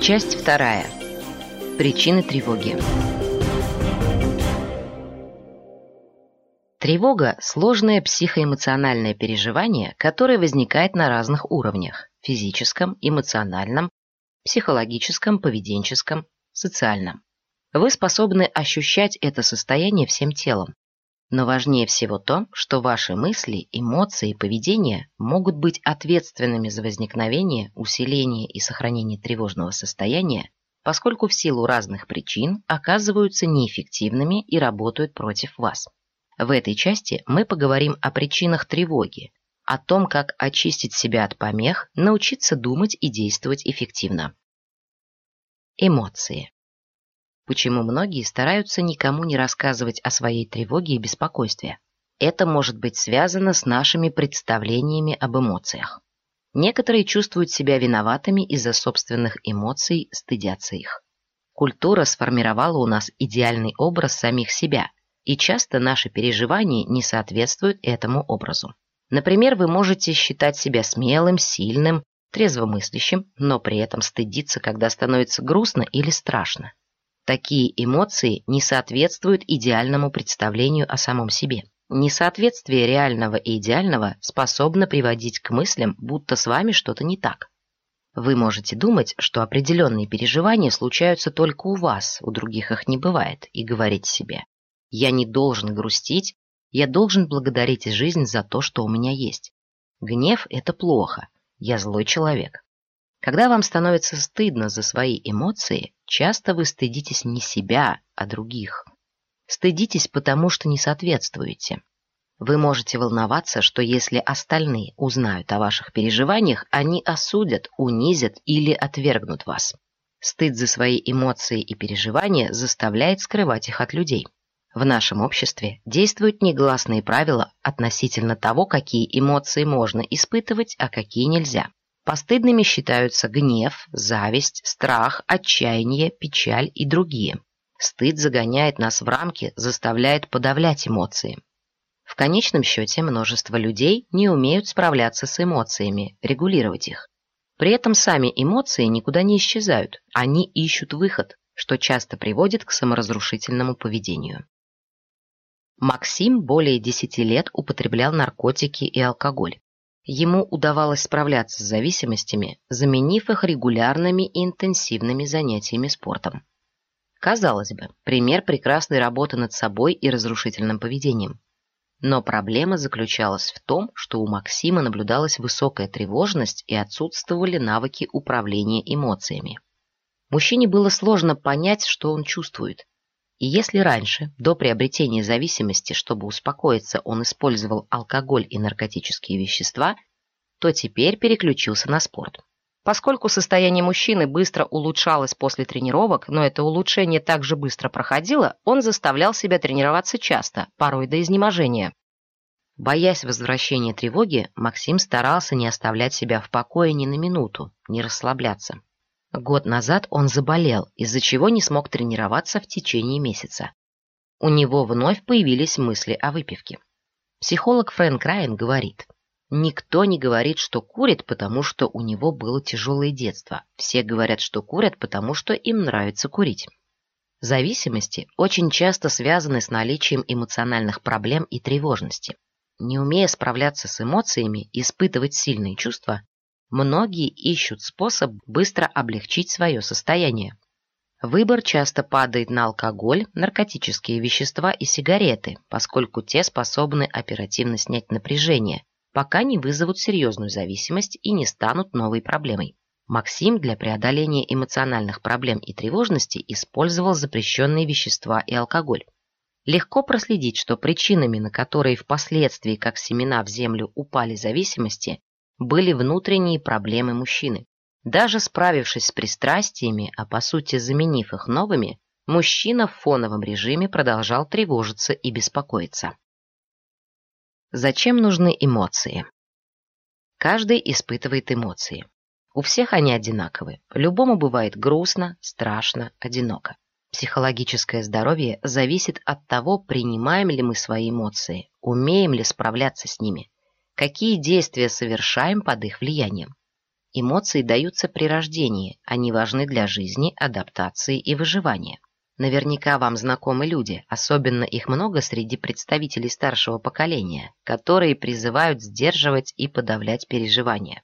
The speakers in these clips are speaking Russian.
Часть вторая. Причины тревоги. Тревога – сложное психоэмоциональное переживание, которое возникает на разных уровнях – физическом, эмоциональном, психологическом, поведенческом, социальном. Вы способны ощущать это состояние всем телом. Но важнее всего то, что ваши мысли, эмоции и поведение могут быть ответственными за возникновение, усиление и сохранение тревожного состояния, поскольку в силу разных причин оказываются неэффективными и работают против вас. В этой части мы поговорим о причинах тревоги, о том, как очистить себя от помех, научиться думать и действовать эффективно. Эмоции. Почему многие стараются никому не рассказывать о своей тревоге и беспокойстве? Это может быть связано с нашими представлениями об эмоциях. Некоторые чувствуют себя виноватыми из-за собственных эмоций, стыдятся их. Культура сформировала у нас идеальный образ самих себя, и часто наши переживания не соответствуют этому образу. Например, вы можете считать себя смелым, сильным, трезвомыслящим, но при этом стыдиться, когда становится грустно или страшно. Такие эмоции не соответствуют идеальному представлению о самом себе. Несоответствие реального и идеального способно приводить к мыслям, будто с вами что-то не так. Вы можете думать, что определенные переживания случаются только у вас, у других их не бывает, и говорить себе «я не должен грустить, я должен благодарить жизнь за то, что у меня есть. Гнев – это плохо, я злой человек». Когда вам становится стыдно за свои эмоции, часто вы стыдитесь не себя, а других. Стыдитесь, потому что не соответствуете. Вы можете волноваться, что если остальные узнают о ваших переживаниях, они осудят, унизят или отвергнут вас. Стыд за свои эмоции и переживания заставляет скрывать их от людей. В нашем обществе действуют негласные правила относительно того, какие эмоции можно испытывать, а какие нельзя. Постыдными считаются гнев, зависть, страх, отчаяние, печаль и другие. Стыд загоняет нас в рамки, заставляет подавлять эмоции. В конечном счете множество людей не умеют справляться с эмоциями, регулировать их. При этом сами эмоции никуда не исчезают, они ищут выход, что часто приводит к саморазрушительному поведению. Максим более 10 лет употреблял наркотики и алкоголь. Ему удавалось справляться с зависимостями, заменив их регулярными и интенсивными занятиями спортом. Казалось бы, пример прекрасной работы над собой и разрушительным поведением. Но проблема заключалась в том, что у Максима наблюдалась высокая тревожность и отсутствовали навыки управления эмоциями. Мужчине было сложно понять, что он чувствует. И если раньше, до приобретения зависимости, чтобы успокоиться, он использовал алкоголь и наркотические вещества, то теперь переключился на спорт. Поскольку состояние мужчины быстро улучшалось после тренировок, но это улучшение также быстро проходило, он заставлял себя тренироваться часто, порой до изнеможения. Боясь возвращения тревоги, Максим старался не оставлять себя в покое ни на минуту, не расслабляться. Год назад он заболел, из-за чего не смог тренироваться в течение месяца. У него вновь появились мысли о выпивке. Психолог Фрэнк Райан говорит – Никто не говорит, что курит, потому что у него было тяжелое детство. Все говорят, что курят, потому что им нравится курить. Зависимости очень часто связаны с наличием эмоциональных проблем и тревожности. Не умея справляться с эмоциями, испытывать сильные чувства, многие ищут способ быстро облегчить свое состояние. Выбор часто падает на алкоголь, наркотические вещества и сигареты, поскольку те способны оперативно снять напряжение, пока не вызовут серьезную зависимость и не станут новой проблемой. Максим для преодоления эмоциональных проблем и тревожности использовал запрещенные вещества и алкоголь. Легко проследить, что причинами, на которые впоследствии, как семена в землю, упали зависимости, были внутренние проблемы мужчины. Даже справившись с пристрастиями, а по сути заменив их новыми, мужчина в фоновом режиме продолжал тревожиться и беспокоиться. Зачем нужны эмоции? Каждый испытывает эмоции. У всех они одинаковы. Любому бывает грустно, страшно, одиноко. Психологическое здоровье зависит от того, принимаем ли мы свои эмоции, умеем ли справляться с ними, какие действия совершаем под их влиянием. Эмоции даются при рождении, они важны для жизни, адаптации и выживания. Наверняка вам знакомы люди, особенно их много среди представителей старшего поколения, которые призывают сдерживать и подавлять переживания.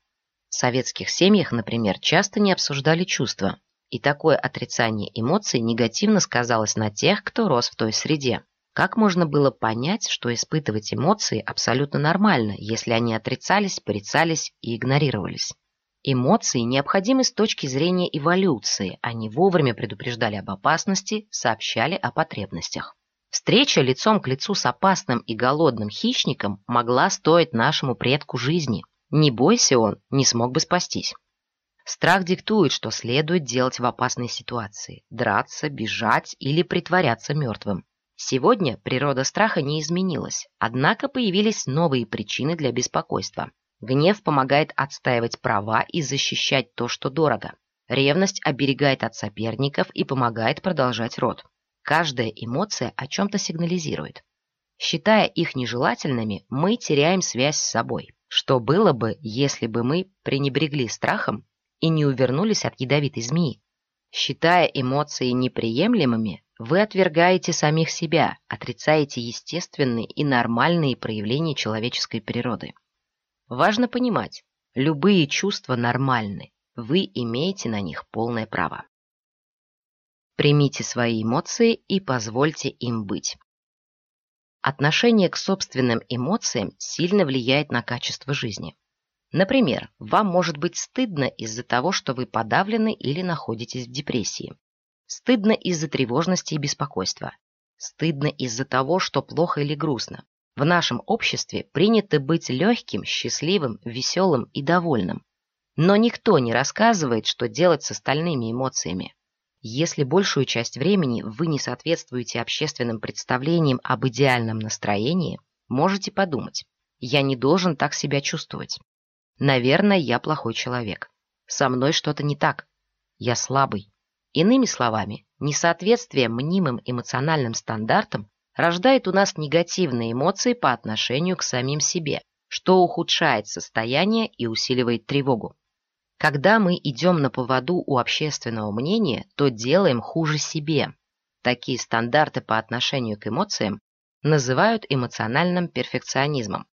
В советских семьях, например, часто не обсуждали чувства, и такое отрицание эмоций негативно сказалось на тех, кто рос в той среде. Как можно было понять, что испытывать эмоции абсолютно нормально, если они отрицались, порицались и игнорировались? Эмоции необходимы с точки зрения эволюции, они вовремя предупреждали об опасности, сообщали о потребностях. Встреча лицом к лицу с опасным и голодным хищником могла стоить нашему предку жизни. Не бойся он, не смог бы спастись. Страх диктует, что следует делать в опасной ситуации – драться, бежать или притворяться мертвым. Сегодня природа страха не изменилась, однако появились новые причины для беспокойства. Гнев помогает отстаивать права и защищать то, что дорого. Ревность оберегает от соперников и помогает продолжать род. Каждая эмоция о чем-то сигнализирует. Считая их нежелательными, мы теряем связь с собой. Что было бы, если бы мы пренебрегли страхом и не увернулись от ядовитой змеи? Считая эмоции неприемлемыми, вы отвергаете самих себя, отрицаете естественные и нормальные проявления человеческой природы. Важно понимать, любые чувства нормальны, вы имеете на них полное право. Примите свои эмоции и позвольте им быть. Отношение к собственным эмоциям сильно влияет на качество жизни. Например, вам может быть стыдно из-за того, что вы подавлены или находитесь в депрессии. Стыдно из-за тревожности и беспокойства. Стыдно из-за того, что плохо или грустно. В нашем обществе принято быть легким, счастливым, веселым и довольным. Но никто не рассказывает, что делать с остальными эмоциями. Если большую часть времени вы не соответствуете общественным представлениям об идеальном настроении, можете подумать, я не должен так себя чувствовать. Наверное, я плохой человек. Со мной что-то не так. Я слабый. Иными словами, несоответствие мнимым эмоциональным стандартам рождает у нас негативные эмоции по отношению к самим себе, что ухудшает состояние и усиливает тревогу. Когда мы идем на поводу у общественного мнения, то делаем хуже себе. Такие стандарты по отношению к эмоциям называют эмоциональным перфекционизмом.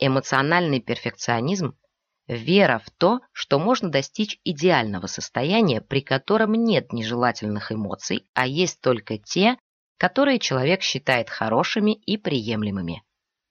Эмоциональный перфекционизм – вера в то, что можно достичь идеального состояния, при котором нет нежелательных эмоций, а есть только те, которые человек считает хорошими и приемлемыми.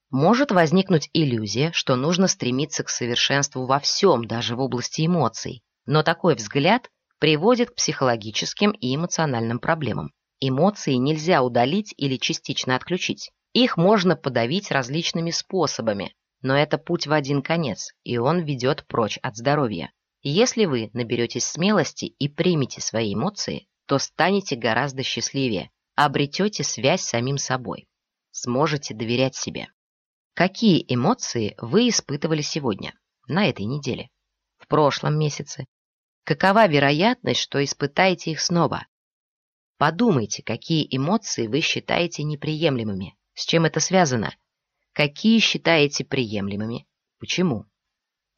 Может возникнуть иллюзия, что нужно стремиться к совершенству во всем, даже в области эмоций, но такой взгляд приводит к психологическим и эмоциональным проблемам. Эмоции нельзя удалить или частично отключить. Их можно подавить различными способами, но это путь в один конец, и он ведет прочь от здоровья. Если вы наберетесь смелости и примете свои эмоции, то станете гораздо счастливее, обретете связь с самим собой, сможете доверять себе. Какие эмоции вы испытывали сегодня, на этой неделе, в прошлом месяце? Какова вероятность, что испытаете их снова? Подумайте, какие эмоции вы считаете неприемлемыми, с чем это связано, какие считаете приемлемыми, почему.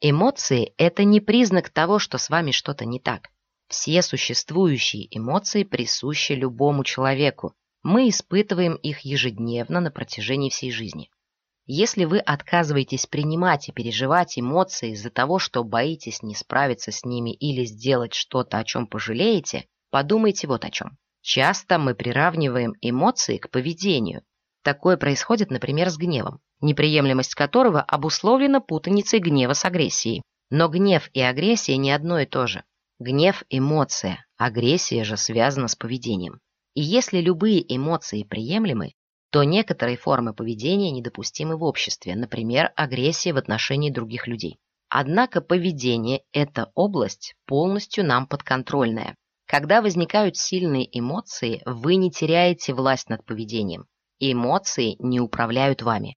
Эмоции – это не признак того, что с вами что-то не так. Все существующие эмоции присущи любому человеку. Мы испытываем их ежедневно на протяжении всей жизни. Если вы отказываетесь принимать и переживать эмоции из-за того, что боитесь не справиться с ними или сделать что-то, о чем пожалеете, подумайте вот о чем. Часто мы приравниваем эмоции к поведению. Такое происходит, например, с гневом, неприемлемость которого обусловлена путаницей гнева с агрессией. Но гнев и агрессия не одно и то же. Гнев – эмоция, агрессия же связана с поведением. И если любые эмоции приемлемы, то некоторые формы поведения недопустимы в обществе, например, агрессия в отношении других людей. Однако поведение – это область полностью нам подконтрольная. Когда возникают сильные эмоции, вы не теряете власть над поведением. Эмоции не управляют вами.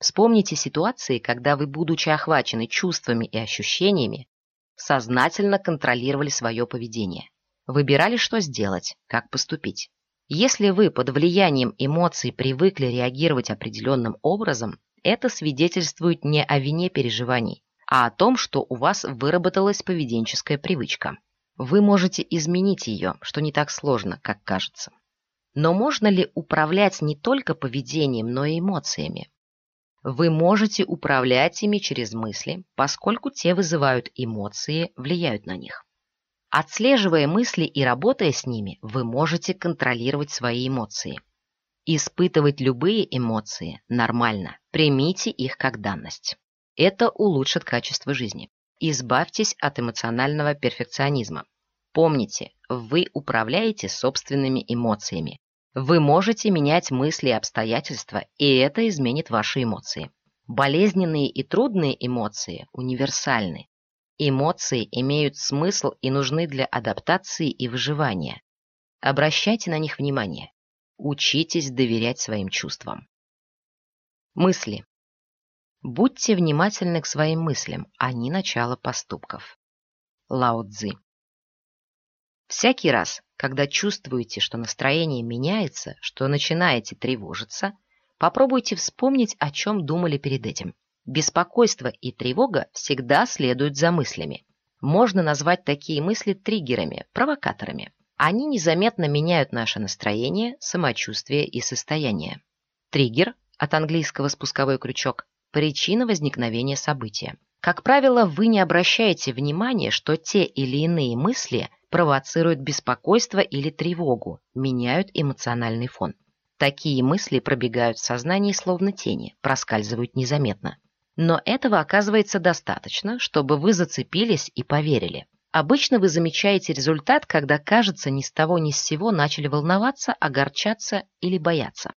Вспомните ситуации, когда вы, будучи охвачены чувствами и ощущениями, сознательно контролировали свое поведение. Выбирали, что сделать, как поступить. Если вы под влиянием эмоций привыкли реагировать определенным образом, это свидетельствует не о вине переживаний, а о том, что у вас выработалась поведенческая привычка. Вы можете изменить ее, что не так сложно, как кажется. Но можно ли управлять не только поведением, но и эмоциями? Вы можете управлять ими через мысли, поскольку те вызывают эмоции, влияют на них. Отслеживая мысли и работая с ними, вы можете контролировать свои эмоции. Испытывать любые эмоции нормально, примите их как данность. Это улучшит качество жизни. Избавьтесь от эмоционального перфекционизма. Помните, вы управляете собственными эмоциями. Вы можете менять мысли и обстоятельства, и это изменит ваши эмоции. Болезненные и трудные эмоции универсальны. Эмоции имеют смысл и нужны для адаптации и выживания. Обращайте на них внимание. Учитесь доверять своим чувствам. Мысли. Будьте внимательны к своим мыслям, они начало поступков. Лао Цзи. Всякий раз, когда чувствуете, что настроение меняется, что начинаете тревожиться, попробуйте вспомнить, о чем думали перед этим. Беспокойство и тревога всегда следуют за мыслями. Можно назвать такие мысли триггерами, провокаторами. Они незаметно меняют наше настроение, самочувствие и состояние. Триггер, от английского спусковой крючок, причина возникновения события. Как правило, вы не обращаете внимания, что те или иные мысли провоцируют беспокойство или тревогу, меняют эмоциональный фон. Такие мысли пробегают в сознании словно тени, проскальзывают незаметно. Но этого оказывается достаточно, чтобы вы зацепились и поверили. Обычно вы замечаете результат, когда, кажется, ни с того ни с сего начали волноваться, огорчаться или бояться.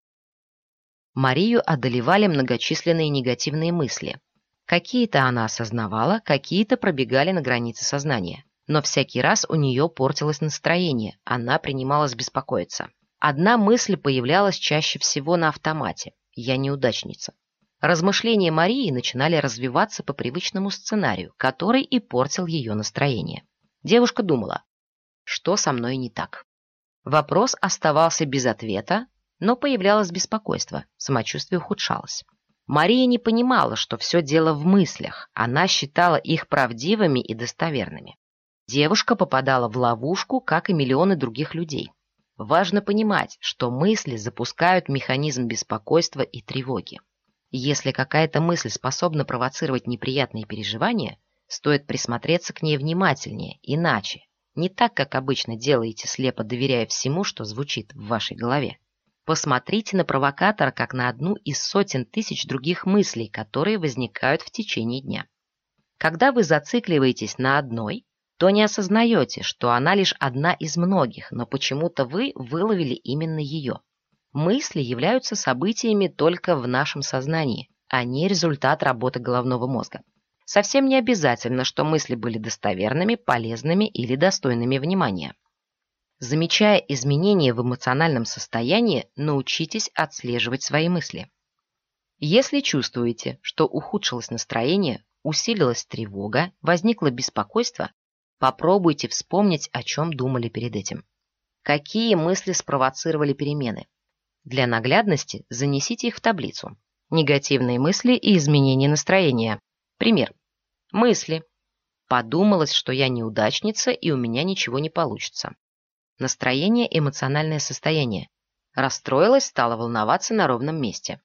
Марию одолевали многочисленные негативные мысли. Какие-то она осознавала, какие-то пробегали на границе сознания. Но всякий раз у нее портилось настроение, она принималась беспокоиться. Одна мысль появлялась чаще всего на автомате «я неудачница». Размышления Марии начинали развиваться по привычному сценарию, который и портил ее настроение. Девушка думала, что со мной не так. Вопрос оставался без ответа, но появлялось беспокойство, самочувствие ухудшалось. Мария не понимала, что все дело в мыслях, она считала их правдивыми и достоверными. Девушка попадала в ловушку, как и миллионы других людей. Важно понимать, что мысли запускают механизм беспокойства и тревоги. Если какая-то мысль способна провоцировать неприятные переживания, стоит присмотреться к ней внимательнее, иначе, не так, как обычно делаете, слепо доверяя всему, что звучит в вашей голове. Посмотрите на провокатора как на одну из сотен тысяч других мыслей, которые возникают в течение дня. Когда вы зацикливаетесь на одной, то не осознаете, что она лишь одна из многих, но почему-то вы выловили именно ее. Мысли являются событиями только в нашем сознании, а не результат работы головного мозга. Совсем не обязательно, что мысли были достоверными, полезными или достойными внимания. Замечая изменения в эмоциональном состоянии, научитесь отслеживать свои мысли. Если чувствуете, что ухудшилось настроение, усилилась тревога, возникло беспокойство, попробуйте вспомнить, о чем думали перед этим. Какие мысли спровоцировали перемены? Для наглядности занесите их в таблицу. Негативные мысли и изменения настроения. Пример. Мысли. Подумалось, что я неудачница и у меня ничего не получится. Настроение, эмоциональное состояние. Расстроилась, стала волноваться на ровном месте.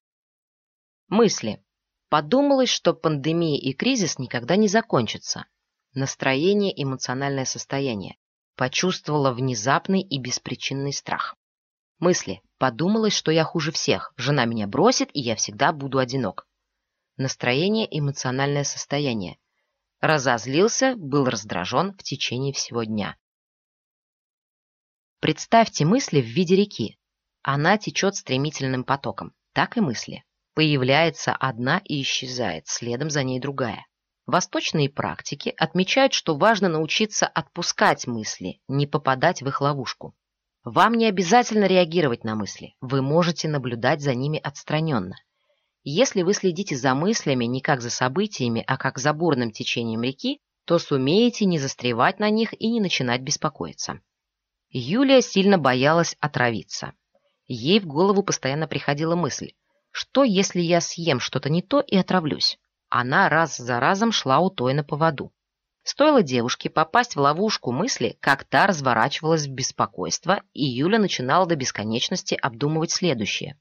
Мысли. Подумалось, что пандемия и кризис никогда не закончатся. Настроение, эмоциональное состояние. Почувствовала внезапный и беспричинный страх. Мысли. Подумалось, что я хуже всех. Жена меня бросит, и я всегда буду одинок. Настроение, эмоциональное состояние. Разозлился, был раздражен в течение всего дня. Представьте мысли в виде реки. Она течет стремительным потоком. Так и мысли. Появляется одна и исчезает, следом за ней другая. Восточные практики отмечают, что важно научиться отпускать мысли, не попадать в их ловушку. Вам не обязательно реагировать на мысли, вы можете наблюдать за ними отстраненно. Если вы следите за мыслями не как за событиями, а как за бурным течением реки, то сумеете не застревать на них и не начинать беспокоиться. Юлия сильно боялась отравиться. Ей в голову постоянно приходила мысль, что если я съем что-то не то и отравлюсь? она раз за разом шла у той на поводу. Стоило девушке попасть в ловушку мысли, как та разворачивалась в беспокойство, и Юля начинала до бесконечности обдумывать следующее.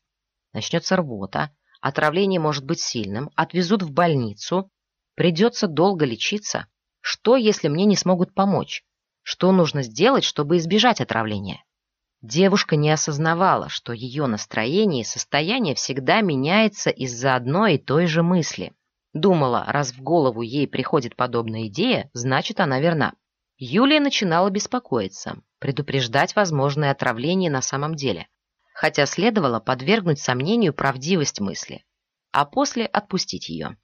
Начнется рвота, отравление может быть сильным, отвезут в больницу, придется долго лечиться. Что, если мне не смогут помочь? Что нужно сделать, чтобы избежать отравления? Девушка не осознавала, что ее настроение и состояние всегда меняется из-за одной и той же мысли. Думала, раз в голову ей приходит подобная идея, значит, она верна. Юлия начинала беспокоиться, предупреждать возможное отравление на самом деле, хотя следовало подвергнуть сомнению правдивость мысли, а после отпустить ее.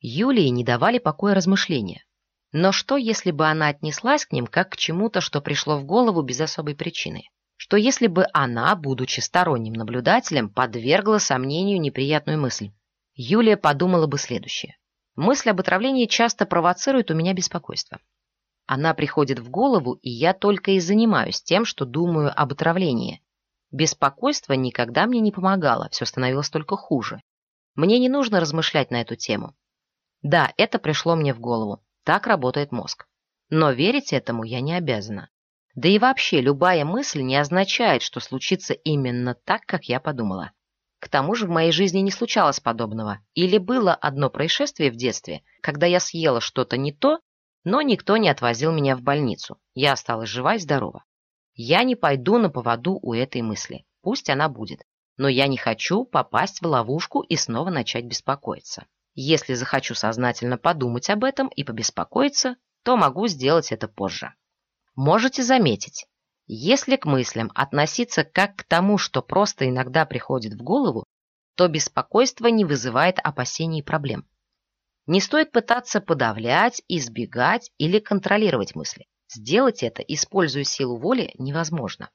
Юлии не давали покоя размышления. Но что, если бы она отнеслась к ним как к чему-то, что пришло в голову без особой причины? Что если бы она, будучи сторонним наблюдателем, подвергла сомнению неприятную мысль? Юлия подумала бы следующее. Мысль об отравлении часто провоцирует у меня беспокойство. Она приходит в голову, и я только и занимаюсь тем, что думаю об отравлении. Беспокойство никогда мне не помогало, все становилось только хуже. Мне не нужно размышлять на эту тему. Да, это пришло мне в голову. Так работает мозг. Но верить этому я не обязана. Да и вообще, любая мысль не означает, что случится именно так, как я подумала. К тому же в моей жизни не случалось подобного. Или было одно происшествие в детстве, когда я съела что-то не то, но никто не отвозил меня в больницу. Я осталась жива и здорова. Я не пойду на поводу у этой мысли. Пусть она будет. Но я не хочу попасть в ловушку и снова начать беспокоиться. Если захочу сознательно подумать об этом и побеспокоиться, то могу сделать это позже. Можете заметить, если к мыслям относиться как к тому, что просто иногда приходит в голову, то беспокойство не вызывает опасений и проблем. Не стоит пытаться подавлять, избегать или контролировать мысли. Сделать это, используя силу воли, невозможно.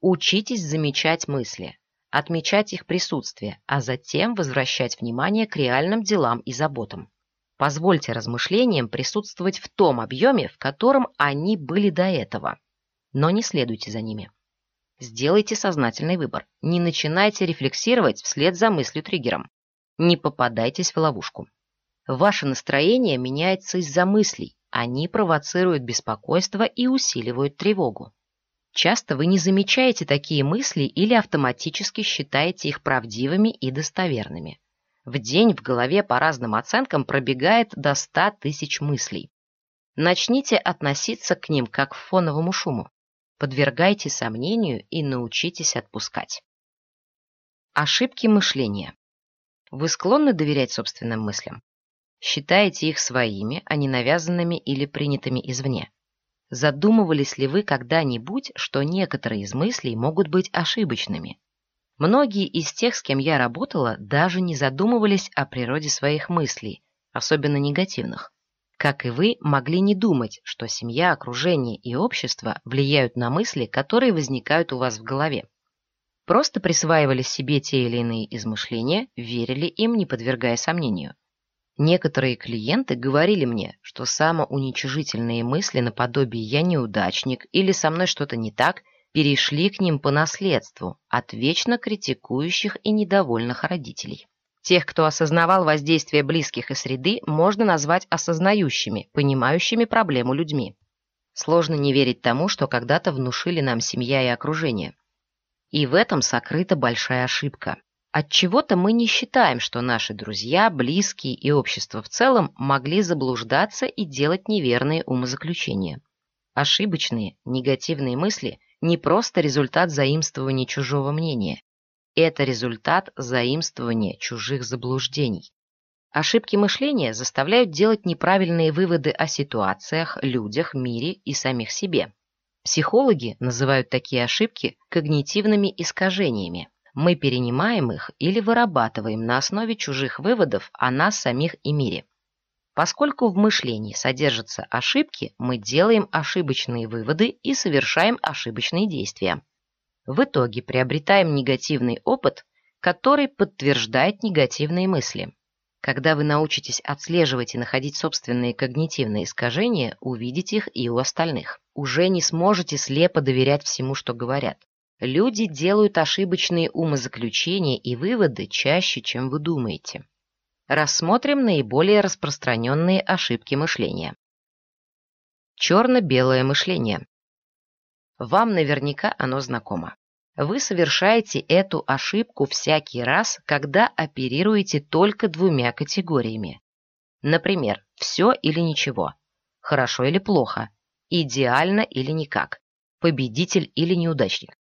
Учитесь замечать мысли, отмечать их присутствие, а затем возвращать внимание к реальным делам и заботам. Позвольте размышлениям присутствовать в том объеме, в котором они были до этого но не следуйте за ними. Сделайте сознательный выбор. Не начинайте рефлексировать вслед за мыслью-триггером. Не попадайтесь в ловушку. Ваше настроение меняется из-за мыслей. Они провоцируют беспокойство и усиливают тревогу. Часто вы не замечаете такие мысли или автоматически считаете их правдивыми и достоверными. В день в голове по разным оценкам пробегает до 100 тысяч мыслей. Начните относиться к ним как к фоновому шуму подвергайте сомнению и научитесь отпускать. Ошибки мышления. Вы склонны доверять собственным мыслям? Считаете их своими, а не навязанными или принятыми извне? Задумывались ли вы когда-нибудь, что некоторые из мыслей могут быть ошибочными? Многие из тех, с кем я работала, даже не задумывались о природе своих мыслей, особенно негативных как и вы, могли не думать, что семья, окружение и общество влияют на мысли, которые возникают у вас в голове. Просто присваивали себе те или иные измышления, верили им, не подвергая сомнению. Некоторые клиенты говорили мне, что самоуничижительные мысли наподобие «я неудачник» или «со мной что-то не так» перешли к ним по наследству от вечно критикующих и недовольных родителей. Тех, кто осознавал воздействие близких и среды, можно назвать осознающими, понимающими проблему людьми. Сложно не верить тому, что когда-то внушили нам семья и окружение. И в этом сокрыта большая ошибка. Отчего-то мы не считаем, что наши друзья, близкие и общество в целом могли заблуждаться и делать неверные умозаключения. Ошибочные, негативные мысли – не просто результат заимствования чужого мнения. Это результат заимствования чужих заблуждений. Ошибки мышления заставляют делать неправильные выводы о ситуациях, людях, мире и самих себе. Психологи называют такие ошибки когнитивными искажениями. Мы перенимаем их или вырабатываем на основе чужих выводов о нас самих и мире. Поскольку в мышлении содержатся ошибки, мы делаем ошибочные выводы и совершаем ошибочные действия. В итоге приобретаем негативный опыт, который подтверждает негативные мысли. Когда вы научитесь отслеживать и находить собственные когнитивные искажения, увидите их и у остальных. Уже не сможете слепо доверять всему, что говорят. Люди делают ошибочные умозаключения и выводы чаще, чем вы думаете. Рассмотрим наиболее распространенные ошибки мышления. Черно-белое мышление. Вам наверняка оно знакомо. Вы совершаете эту ошибку всякий раз, когда оперируете только двумя категориями. Например, все или ничего, хорошо или плохо, идеально или никак, победитель или неудачник.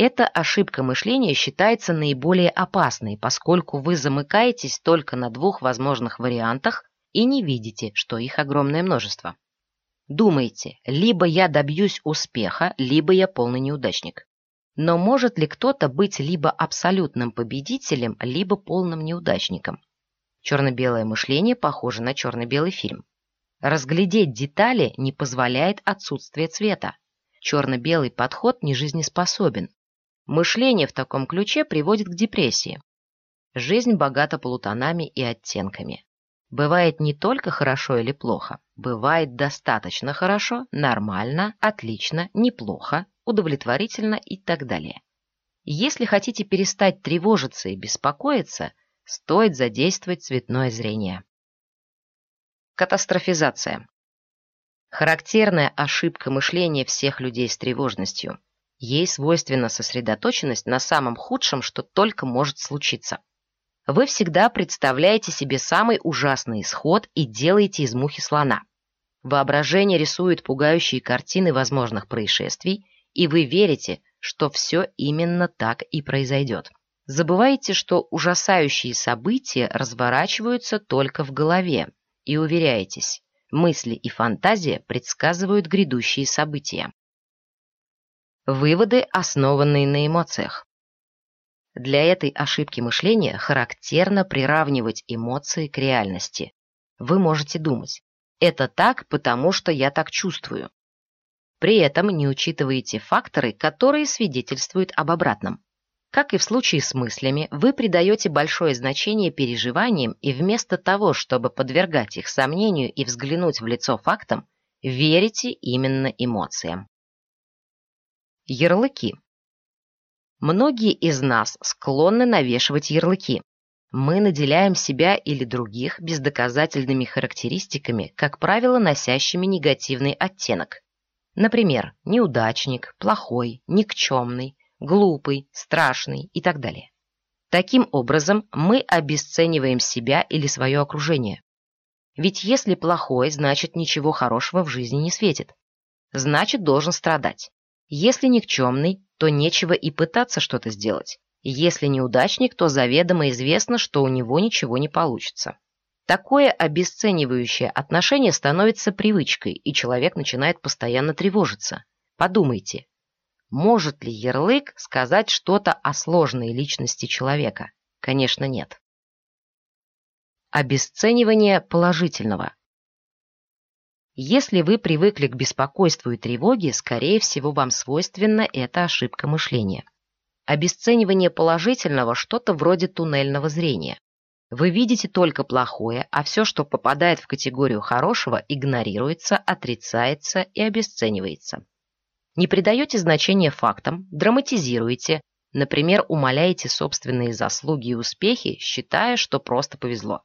Эта ошибка мышления считается наиболее опасной, поскольку вы замыкаетесь только на двух возможных вариантах и не видите, что их огромное множество. Думаете, либо я добьюсь успеха, либо я полный неудачник. Но может ли кто-то быть либо абсолютным победителем, либо полным неудачником? Черно-белое мышление похоже на черно-белый фильм. Разглядеть детали не позволяет отсутствие цвета. Черно-белый подход не жизнеспособен. Мышление в таком ключе приводит к депрессии. Жизнь богата полутонами и оттенками. Бывает не только хорошо или плохо, бывает достаточно хорошо, нормально, отлично, неплохо, удовлетворительно и так далее. Если хотите перестать тревожиться и беспокоиться, стоит задействовать цветное зрение. Катастрофизация. Характерная ошибка мышления всех людей с тревожностью. Ей свойственна сосредоточенность на самом худшем, что только может случиться. Вы всегда представляете себе самый ужасный исход и делаете из мухи слона. Воображение рисует пугающие картины возможных происшествий, и вы верите, что все именно так и произойдет. Забываете, что ужасающие события разворачиваются только в голове, и уверяетесь, мысли и фантазия предсказывают грядущие события. Выводы, основанные на эмоциях. Для этой ошибки мышления характерно приравнивать эмоции к реальности. Вы можете думать, это так, потому что я так чувствую. При этом не учитываете факторы, которые свидетельствуют об обратном. Как и в случае с мыслями, вы придаете большое значение переживаниям и вместо того, чтобы подвергать их сомнению и взглянуть в лицо фактам, верите именно эмоциям. Ярлыки. Многие из нас склонны навешивать ярлыки. Мы наделяем себя или других бездоказательными характеристиками, как правило, носящими негативный оттенок. Например, неудачник, плохой, никчемный, глупый, страшный и так далее. Таким образом, мы обесцениваем себя или свое окружение. Ведь если плохой, значит ничего хорошего в жизни не светит. Значит, должен страдать. Если никчемный, то нечего и пытаться что-то сделать. Если неудачник, то заведомо известно, что у него ничего не получится. Такое обесценивающее отношение становится привычкой, и человек начинает постоянно тревожиться. Подумайте, может ли ярлык сказать что-то о сложной личности человека? Конечно, нет. Обесценивание положительного. Если вы привыкли к беспокойству и тревоге, скорее всего, вам свойственна эта ошибка мышления. Обесценивание положительного – что-то вроде туннельного зрения. Вы видите только плохое, а все, что попадает в категорию хорошего, игнорируется, отрицается и обесценивается. Не придаете значения фактам, драматизируете, например, умаляете собственные заслуги и успехи, считая, что просто повезло.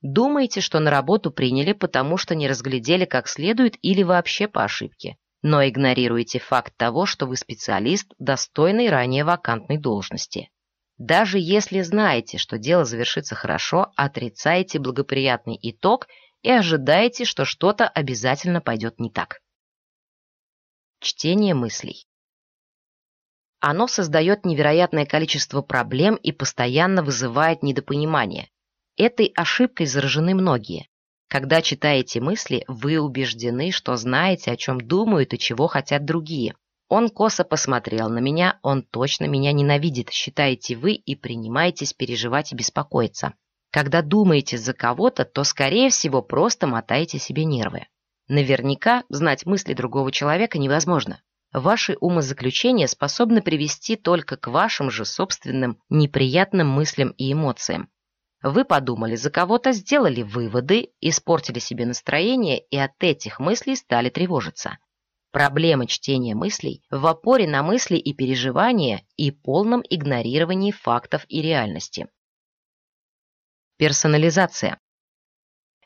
Думаете, что на работу приняли, потому что не разглядели как следует или вообще по ошибке, но игнорируете факт того, что вы специалист, достойный ранее вакантной должности. Даже если знаете, что дело завершится хорошо, отрицаете благоприятный итог и ожидаете, что что-то обязательно пойдет не так. Чтение мыслей. Оно создает невероятное количество проблем и постоянно вызывает недопонимание. Этой ошибкой заражены многие. Когда читаете мысли, вы убеждены, что знаете, о чем думают и чего хотят другие. Он косо посмотрел на меня, он точно меня ненавидит, считаете вы и принимаетесь переживать и беспокоиться. Когда думаете за кого-то, то, скорее всего, просто мотаете себе нервы. Наверняка знать мысли другого человека невозможно. Ваши умозаключения способны привести только к вашим же собственным неприятным мыслям и эмоциям. Вы подумали за кого-то, сделали выводы, испортили себе настроение и от этих мыслей стали тревожиться. Проблема чтения мыслей в опоре на мысли и переживания и полном игнорировании фактов и реальности. Персонализация.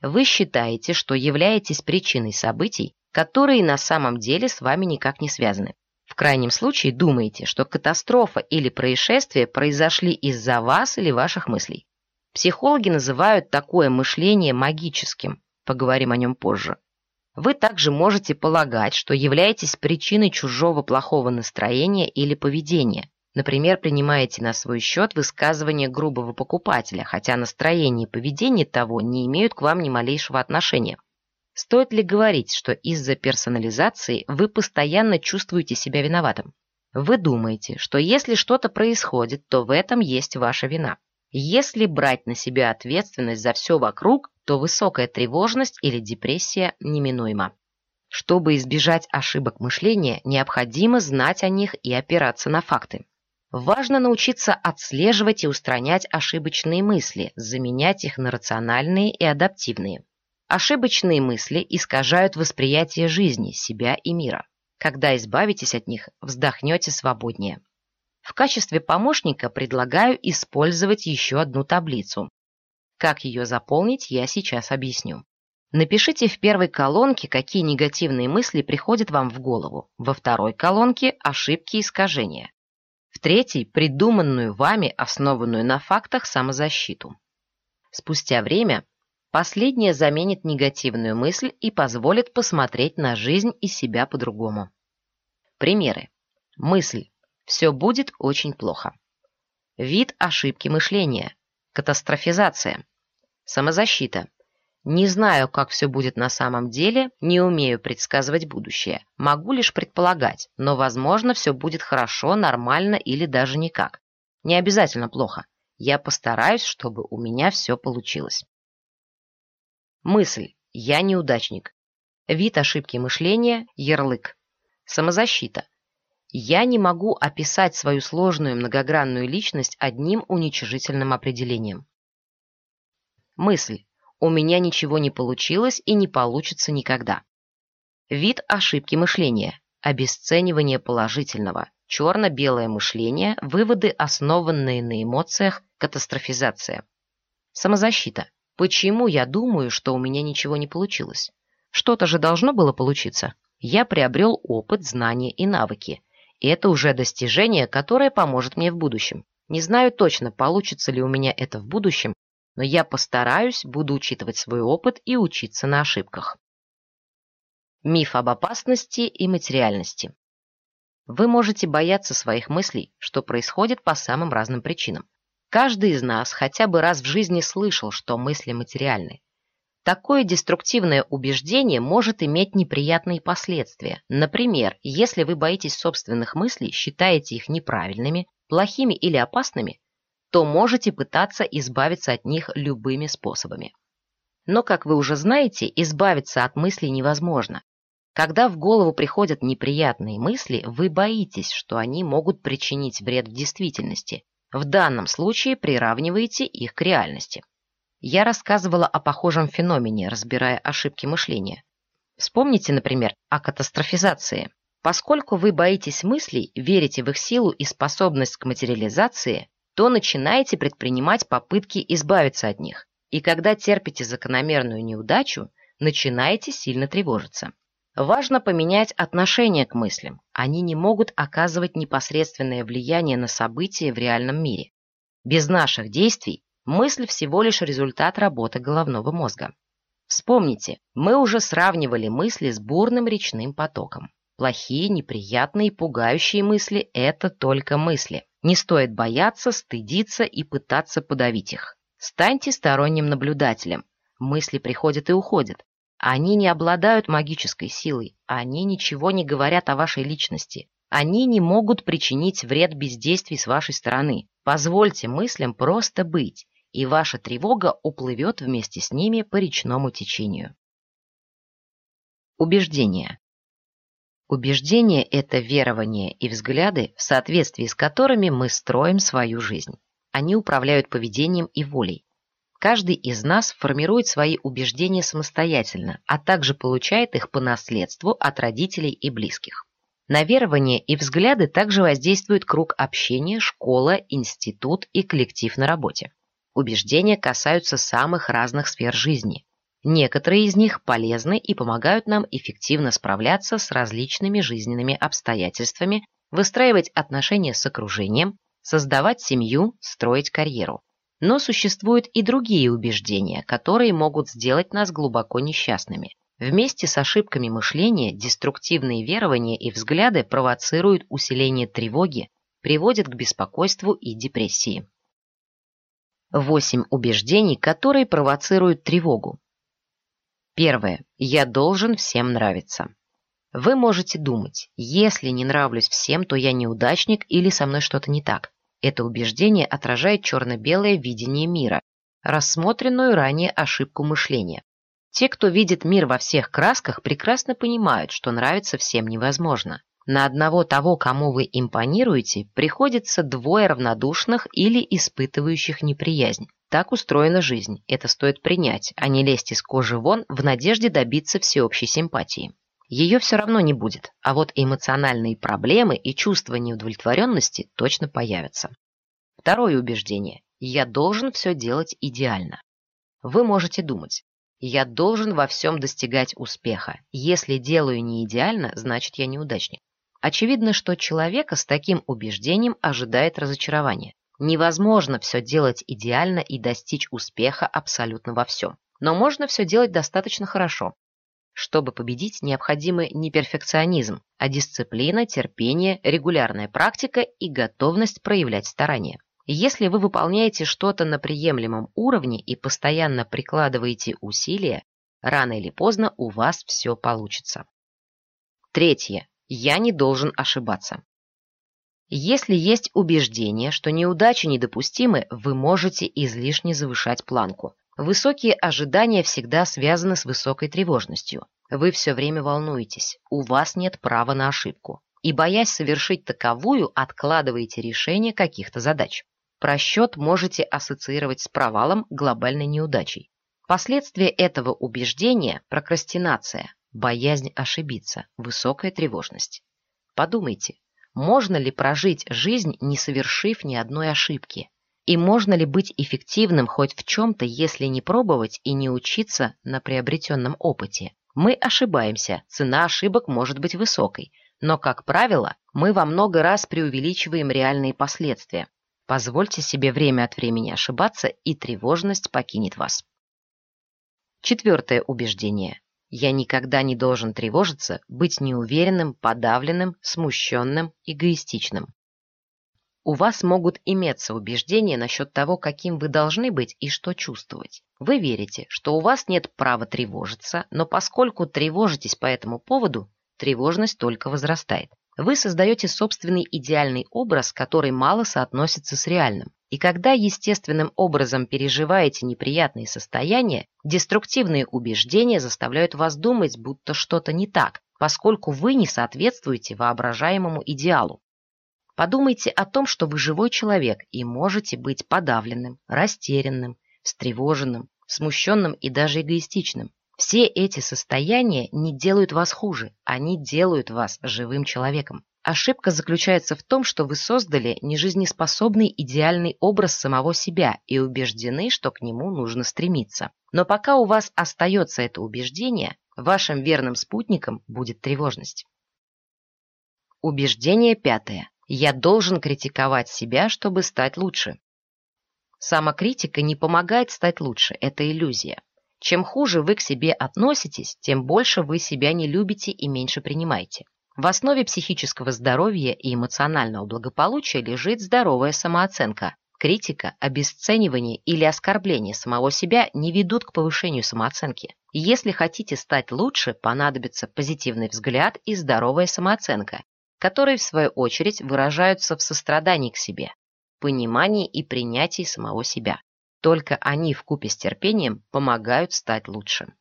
Вы считаете, что являетесь причиной событий, которые на самом деле с вами никак не связаны. В крайнем случае думаете, что катастрофа или происшествие произошли из-за вас или ваших мыслей. Психологи называют такое мышление магическим, поговорим о нем позже. Вы также можете полагать, что являетесь причиной чужого плохого настроения или поведения. Например, принимаете на свой счет высказывание грубого покупателя, хотя настроение и поведение того не имеют к вам ни малейшего отношения. Стоит ли говорить, что из-за персонализации вы постоянно чувствуете себя виноватым? Вы думаете, что если что-то происходит, то в этом есть ваша вина. Если брать на себя ответственность за все вокруг, то высокая тревожность или депрессия неминуема. Чтобы избежать ошибок мышления, необходимо знать о них и опираться на факты. Важно научиться отслеживать и устранять ошибочные мысли, заменять их на рациональные и адаптивные. Ошибочные мысли искажают восприятие жизни, себя и мира. Когда избавитесь от них, вздохнете свободнее. В качестве помощника предлагаю использовать еще одну таблицу. Как ее заполнить, я сейчас объясню. Напишите в первой колонке, какие негативные мысли приходят вам в голову, во второй колонке – ошибки и искажения, в третьей – придуманную вами, основанную на фактах, самозащиту. Спустя время последняя заменит негативную мысль и позволит посмотреть на жизнь и себя по-другому. Примеры. Мысль все будет очень плохо. Вид ошибки мышления. Катастрофизация. Самозащита. Не знаю, как все будет на самом деле, не умею предсказывать будущее. Могу лишь предполагать, но, возможно, все будет хорошо, нормально или даже никак. Не обязательно плохо. Я постараюсь, чтобы у меня все получилось. Мысль. Я неудачник. Вид ошибки мышления. Ярлык. Самозащита. Я не могу описать свою сложную многогранную личность одним уничижительным определением. Мысль. У меня ничего не получилось и не получится никогда. Вид ошибки мышления. Обесценивание положительного. Черно-белое мышление. Выводы, основанные на эмоциях. Катастрофизация. Самозащита. Почему я думаю, что у меня ничего не получилось? Что-то же должно было получиться. Я приобрел опыт, знания и навыки. И это уже достижение, которое поможет мне в будущем. Не знаю точно, получится ли у меня это в будущем, но я постараюсь, буду учитывать свой опыт и учиться на ошибках. Миф об опасности и материальности. Вы можете бояться своих мыслей, что происходит по самым разным причинам. Каждый из нас хотя бы раз в жизни слышал, что мысли материальны. Такое деструктивное убеждение может иметь неприятные последствия. Например, если вы боитесь собственных мыслей, считаете их неправильными, плохими или опасными, то можете пытаться избавиться от них любыми способами. Но, как вы уже знаете, избавиться от мыслей невозможно. Когда в голову приходят неприятные мысли, вы боитесь, что они могут причинить вред в действительности. В данном случае приравниваете их к реальности. Я рассказывала о похожем феномене, разбирая ошибки мышления. Вспомните, например, о катастрофизации. Поскольку вы боитесь мыслей, верите в их силу и способность к материализации, то начинаете предпринимать попытки избавиться от них. И когда терпите закономерную неудачу, начинаете сильно тревожиться. Важно поменять отношение к мыслям. Они не могут оказывать непосредственное влияние на события в реальном мире. Без наших действий Мысль всего лишь результат работы головного мозга. Вспомните, мы уже сравнивали мысли с бурным речным потоком. Плохие, неприятные, пугающие мысли – это только мысли. Не стоит бояться, стыдиться и пытаться подавить их. Станьте сторонним наблюдателем. Мысли приходят и уходят. Они не обладают магической силой, они ничего не говорят о вашей личности. Они не могут причинить вред бездействий с вашей стороны. Позвольте мыслям просто быть и ваша тревога уплывет вместе с ними по речному течению. Убеждения. Убеждения – это верования и взгляды, в соответствии с которыми мы строим свою жизнь. Они управляют поведением и волей. Каждый из нас формирует свои убеждения самостоятельно, а также получает их по наследству от родителей и близких. На верования и взгляды также воздействует круг общения, школа, институт и коллектив на работе. Убеждения касаются самых разных сфер жизни. Некоторые из них полезны и помогают нам эффективно справляться с различными жизненными обстоятельствами, выстраивать отношения с окружением, создавать семью, строить карьеру. Но существуют и другие убеждения, которые могут сделать нас глубоко несчастными. Вместе с ошибками мышления деструктивные верования и взгляды провоцируют усиление тревоги, приводят к беспокойству и депрессии. Восемь убеждений, которые провоцируют тревогу. Первое. Я должен всем нравиться. Вы можете думать, если не нравлюсь всем, то я неудачник или со мной что-то не так. Это убеждение отражает черно-белое видение мира, рассмотренную ранее ошибку мышления. Те, кто видит мир во всех красках, прекрасно понимают, что нравится всем невозможно. На одного того, кому вы импонируете, приходится двое равнодушных или испытывающих неприязнь. Так устроена жизнь, это стоит принять, а не лезть из кожи вон в надежде добиться всеобщей симпатии ее все равно не будет, а вот эмоциональные проблемы и чувство неудовлетворенности точно появятся. Второе убеждение. Я должен все делать идеально. Вы можете думать, я должен во всем достигать успеха. Если делаю не идеально, значит я неудачник. Очевидно, что человека с таким убеждением ожидает разочарование. Невозможно все делать идеально и достичь успеха абсолютно во всем. Но можно все делать достаточно хорошо, чтобы победить, необходимы не перфекционизм, а дисциплина, терпение, регулярная практика и готовность проявлять старания. Если вы выполняете что-то на приемлемом уровне и постоянно прикладываете усилия, рано или поздно у вас все получится. Третье. Я не должен ошибаться. Если есть убеждение, что неудачи недопустимы, вы можете излишне завышать планку. Высокие ожидания всегда связаны с высокой тревожностью. Вы все время волнуетесь, у вас нет права на ошибку. И, боясь совершить таковую, откладываете решение каких-то задач. Просчет можете ассоциировать с провалом глобальной неудачей. Последствия этого убеждения – прокрастинация, боязнь ошибиться, высокая тревожность. Подумайте, можно ли прожить жизнь, не совершив ни одной ошибки? И можно ли быть эффективным хоть в чем-то, если не пробовать и не учиться на приобретенном опыте? Мы ошибаемся, цена ошибок может быть высокой, но, как правило, мы во много раз преувеличиваем реальные последствия. Позвольте себе время от времени ошибаться, и тревожность покинет вас. Четвертое убеждение. Я никогда не должен тревожиться, быть неуверенным, подавленным, смущенным, эгоистичным. У вас могут иметься убеждения насчет того, каким вы должны быть и что чувствовать. Вы верите, что у вас нет права тревожиться, но поскольку тревожитесь по этому поводу, тревожность только возрастает. Вы создаете собственный идеальный образ, который мало соотносится с реальным. И когда естественным образом переживаете неприятные состояния, деструктивные убеждения заставляют вас думать, будто что-то не так, поскольку вы не соответствуете воображаемому идеалу. Подумайте о том, что вы живой человек и можете быть подавленным, растерянным, встревоженным, смущенным и даже эгоистичным. Все эти состояния не делают вас хуже, они делают вас живым человеком. Ошибка заключается в том, что вы создали нежизнеспособный идеальный образ самого себя и убеждены, что к нему нужно стремиться. Но пока у вас остается это убеждение, вашим верным спутником будет тревожность. Убеждение пятое. Я должен критиковать себя, чтобы стать лучше. Самокритика не помогает стать лучше, это иллюзия. Чем хуже вы к себе относитесь, тем больше вы себя не любите и меньше принимаете. В основе психического здоровья и эмоционального благополучия лежит здоровая самооценка. Критика, обесценивание или оскорбление самого себя не ведут к повышению самооценки. Если хотите стать лучше, понадобится позитивный взгляд и здоровая самооценка, которые, в свою очередь, выражаются в сострадании к себе, понимании и принятии самого себя. Только они в купе с терпением помогают стать лучше.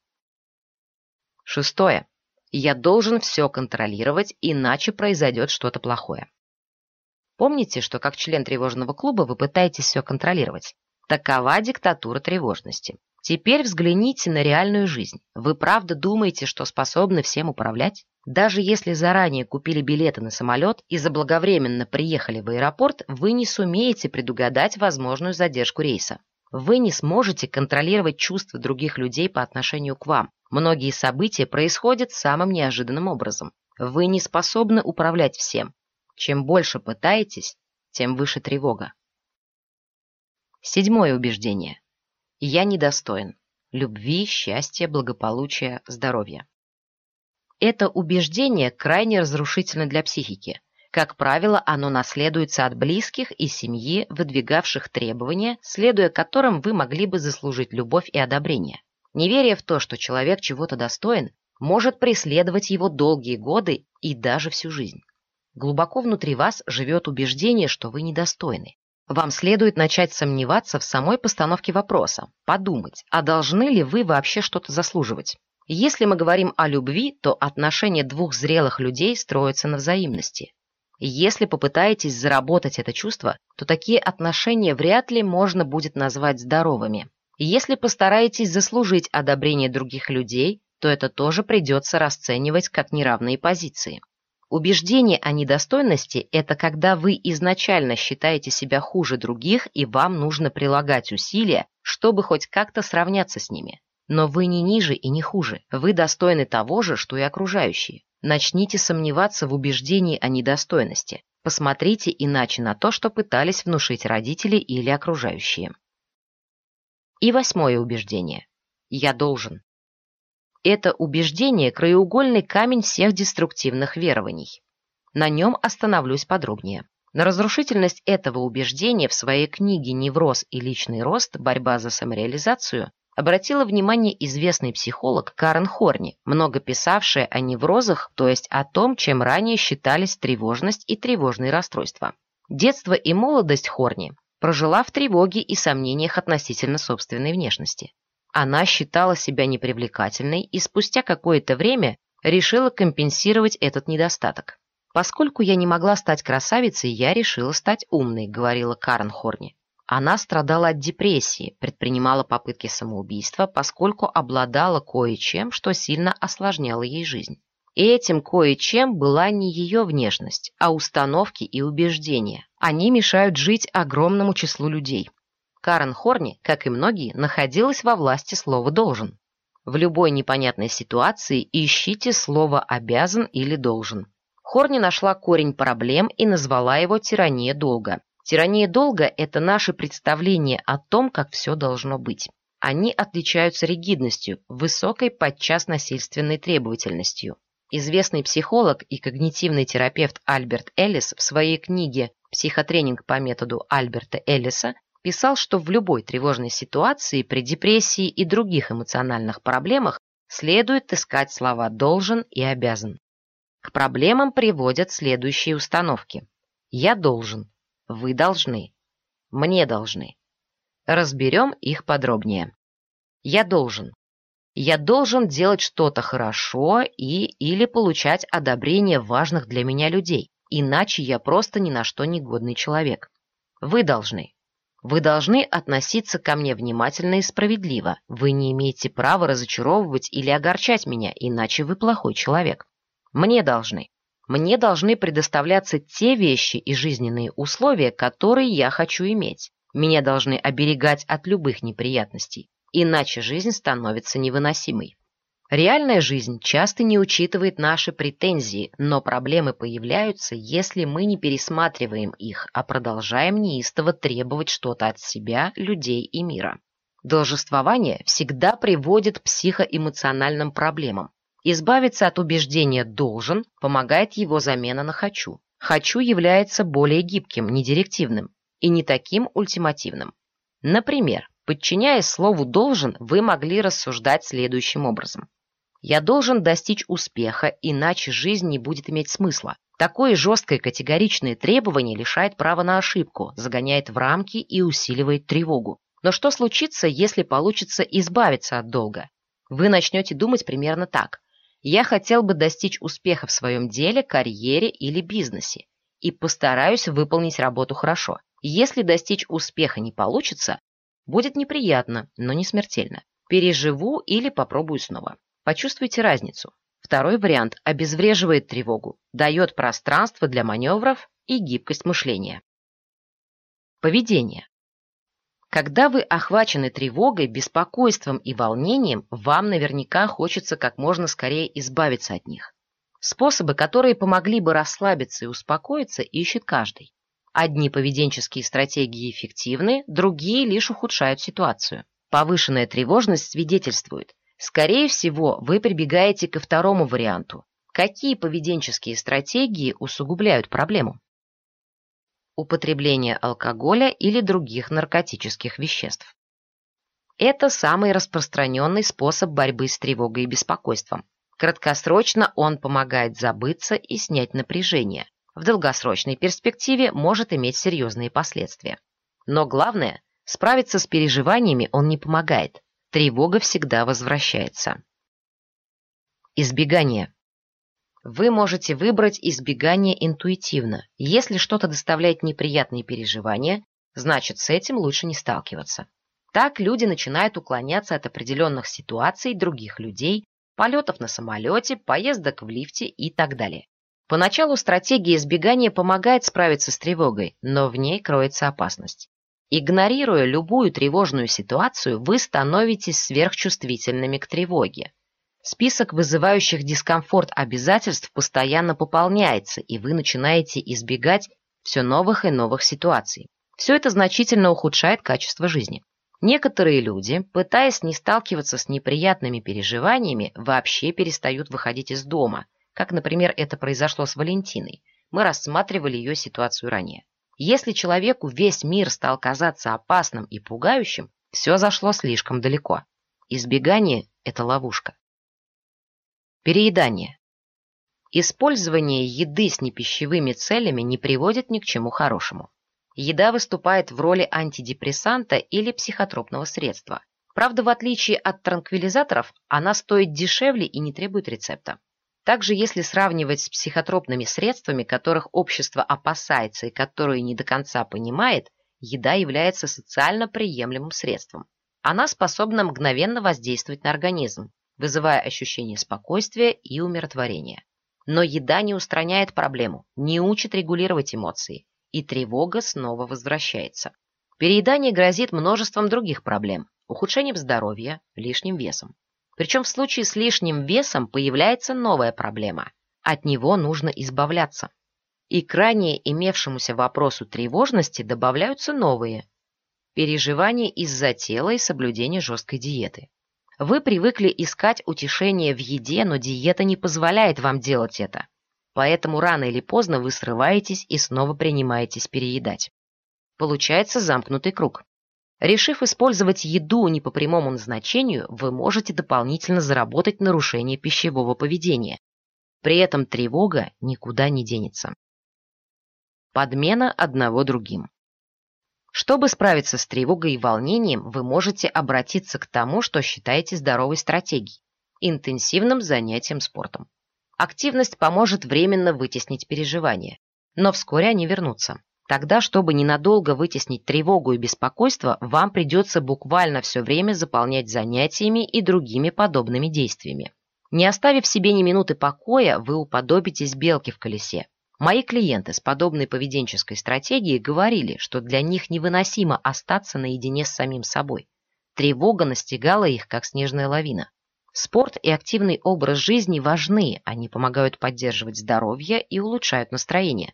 Шестое. Я должен все контролировать, иначе произойдет что-то плохое. Помните, что как член тревожного клуба вы пытаетесь все контролировать. Такова диктатура тревожности. Теперь взгляните на реальную жизнь. Вы правда думаете, что способны всем управлять? Даже если заранее купили билеты на самолет и заблаговременно приехали в аэропорт, вы не сумеете предугадать возможную задержку рейса. Вы не сможете контролировать чувства других людей по отношению к вам. Многие события происходят самым неожиданным образом. Вы не способны управлять всем. Чем больше пытаетесь, тем выше тревога. Седьмое убеждение. Я недостоин любви, счастья, благополучия, здоровья. Это убеждение крайне разрушительно для психики. Как правило, оно наследуется от близких и семьи, выдвигавших требования, следуя которым вы могли бы заслужить любовь и одобрение. Неверие в то, что человек чего-то достоин, может преследовать его долгие годы и даже всю жизнь. Глубоко внутри вас живет убеждение, что вы недостойны. Вам следует начать сомневаться в самой постановке вопроса, подумать, а должны ли вы вообще что-то заслуживать. Если мы говорим о любви, то отношения двух зрелых людей строятся на взаимности. Если попытаетесь заработать это чувство, то такие отношения вряд ли можно будет назвать здоровыми. Если постараетесь заслужить одобрение других людей, то это тоже придется расценивать как неравные позиции. Убеждение о недостойности – это когда вы изначально считаете себя хуже других и вам нужно прилагать усилия, чтобы хоть как-то сравняться с ними. Но вы не ниже и не хуже, вы достойны того же, что и окружающие. Начните сомневаться в убеждении о недостойности. Посмотрите иначе на то, что пытались внушить родители или окружающие. И восьмое убеждение. Я должен. Это убеждение – краеугольный камень всех деструктивных верований. На нем остановлюсь подробнее. На разрушительность этого убеждения в своей книге «Невроз и личный рост. Борьба за самореализацию» обратила внимание известный психолог Карен Хорни, много писавшая о неврозах, то есть о том, чем ранее считались тревожность и тревожные расстройства. Детство и молодость Хорни прожила в тревоге и сомнениях относительно собственной внешности. Она считала себя непривлекательной и спустя какое-то время решила компенсировать этот недостаток. «Поскольку я не могла стать красавицей, я решила стать умной», — говорила Карен Хорни. Она страдала от депрессии, предпринимала попытки самоубийства, поскольку обладала кое-чем, что сильно осложняло ей жизнь. И этим кое-чем была не ее внешность, а установки и убеждения. Они мешают жить огромному числу людей. Карен Хорни, как и многие, находилась во власти слова «должен». В любой непонятной ситуации ищите слово «обязан» или «должен». Хорни нашла корень проблем и назвала его «тирания долга». Тирания долга – это наше представление о том, как все должно быть. Они отличаются ригидностью, высокой, подчас насильственной требовательностью. Известный психолог и когнитивный терапевт Альберт Эллис в своей книге «Психотренинг по методу Альберта Эллиса» писал, что в любой тревожной ситуации при депрессии и других эмоциональных проблемах следует искать слова «должен» и «обязан». К проблемам приводят следующие установки. «Я должен», вы должны. Мне должны. Разберем их подробнее. Я должен. Я должен делать что-то хорошо и или получать одобрение важных для меня людей, иначе я просто ни на что не годный человек. Вы должны. Вы должны относиться ко мне внимательно и справедливо. Вы не имеете права разочаровывать или огорчать меня, иначе вы плохой человек. Мне должны. Мне должны предоставляться те вещи и жизненные условия, которые я хочу иметь. Меня должны оберегать от любых неприятностей, иначе жизнь становится невыносимой. Реальная жизнь часто не учитывает наши претензии, но проблемы появляются, если мы не пересматриваем их, а продолжаем неистово требовать что-то от себя, людей и мира. Должествование всегда приводит к психоэмоциональным проблемам, Избавиться от убеждения «должен» помогает его замена на «хочу». «Хочу» является более гибким, не директивным и не таким ультимативным. Например, подчиняясь слову «должен», вы могли рассуждать следующим образом. «Я должен достичь успеха, иначе жизнь не будет иметь смысла. Такое жесткое категоричное требование лишает права на ошибку, загоняет в рамки и усиливает тревогу. Но что случится, если получится избавиться от долга? Вы начнете думать примерно так. Я хотел бы достичь успеха в своем деле, карьере или бизнесе и постараюсь выполнить работу хорошо. Если достичь успеха не получится, будет неприятно, но не смертельно. Переживу или попробую снова. Почувствуйте разницу. Второй вариант обезвреживает тревогу, дает пространство для маневров и гибкость мышления. Поведение. Когда вы охвачены тревогой, беспокойством и волнением, вам наверняка хочется как можно скорее избавиться от них. Способы, которые помогли бы расслабиться и успокоиться, ищет каждый. Одни поведенческие стратегии эффективны, другие лишь ухудшают ситуацию. Повышенная тревожность свидетельствует. Скорее всего, вы прибегаете ко второму варианту. Какие поведенческие стратегии усугубляют проблему? Употребление алкоголя или других наркотических веществ. Это самый распространенный способ борьбы с тревогой и беспокойством. Краткосрочно он помогает забыться и снять напряжение. В долгосрочной перспективе может иметь серьезные последствия. Но главное, справиться с переживаниями он не помогает. Тревога всегда возвращается. Избегание. Вы можете выбрать избегание интуитивно. Если что-то доставляет неприятные переживания, значит, с этим лучше не сталкиваться. Так люди начинают уклоняться от определенных ситуаций других людей, полетов на самолете, поездок в лифте и так далее. Поначалу стратегия избегания помогает справиться с тревогой, но в ней кроется опасность. Игнорируя любую тревожную ситуацию, вы становитесь сверхчувствительными к тревоге. Список вызывающих дискомфорт обязательств постоянно пополняется, и вы начинаете избегать все новых и новых ситуаций. Все это значительно ухудшает качество жизни. Некоторые люди, пытаясь не сталкиваться с неприятными переживаниями, вообще перестают выходить из дома, как, например, это произошло с Валентиной. Мы рассматривали ее ситуацию ранее. Если человеку весь мир стал казаться опасным и пугающим, все зашло слишком далеко. Избегание – это ловушка. Переедание. Использование еды с непищевыми целями не приводит ни к чему хорошему. Еда выступает в роли антидепрессанта или психотропного средства. Правда, в отличие от транквилизаторов, она стоит дешевле и не требует рецепта. Также, если сравнивать с психотропными средствами, которых общество опасается и которые не до конца понимает, еда является социально приемлемым средством. Она способна мгновенно воздействовать на организм, вызывая ощущение спокойствия и умиротворения. Но еда не устраняет проблему, не учит регулировать эмоции, и тревога снова возвращается. Переедание грозит множеством других проблем – ухудшением здоровья, лишним весом. Причем в случае с лишним весом появляется новая проблема. От него нужно избавляться. И к ранее имевшемуся вопросу тревожности добавляются новые – переживания из-за тела и соблюдения жесткой диеты. Вы привыкли искать утешение в еде, но диета не позволяет вам делать это. Поэтому рано или поздно вы срываетесь и снова принимаетесь переедать. Получается замкнутый круг. Решив использовать еду не по прямому назначению, вы можете дополнительно заработать нарушение пищевого поведения. При этом тревога никуда не денется. Подмена одного другим. Чтобы справиться с тревогой и волнением, вы можете обратиться к тому, что считаете здоровой стратегией – интенсивным занятием спортом. Активность поможет временно вытеснить переживания, но вскоре они вернутся. Тогда, чтобы ненадолго вытеснить тревогу и беспокойство, вам придется буквально все время заполнять занятиями и другими подобными действиями. Не оставив себе ни минуты покоя, вы уподобитесь белке в колесе. Мои клиенты с подобной поведенческой стратегией говорили, что для них невыносимо остаться наедине с самим собой. Тревога настигала их, как снежная лавина. Спорт и активный образ жизни важны, они помогают поддерживать здоровье и улучшают настроение.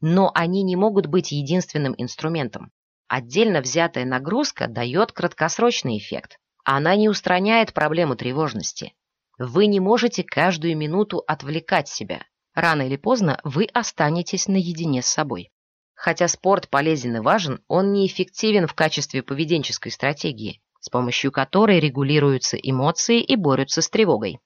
Но они не могут быть единственным инструментом. Отдельно взятая нагрузка дает краткосрочный эффект. Она не устраняет проблему тревожности. Вы не можете каждую минуту отвлекать себя. Рано или поздно вы останетесь наедине с собой. Хотя спорт полезен и важен, он неэффективен в качестве поведенческой стратегии, с помощью которой регулируются эмоции и борются с тревогой.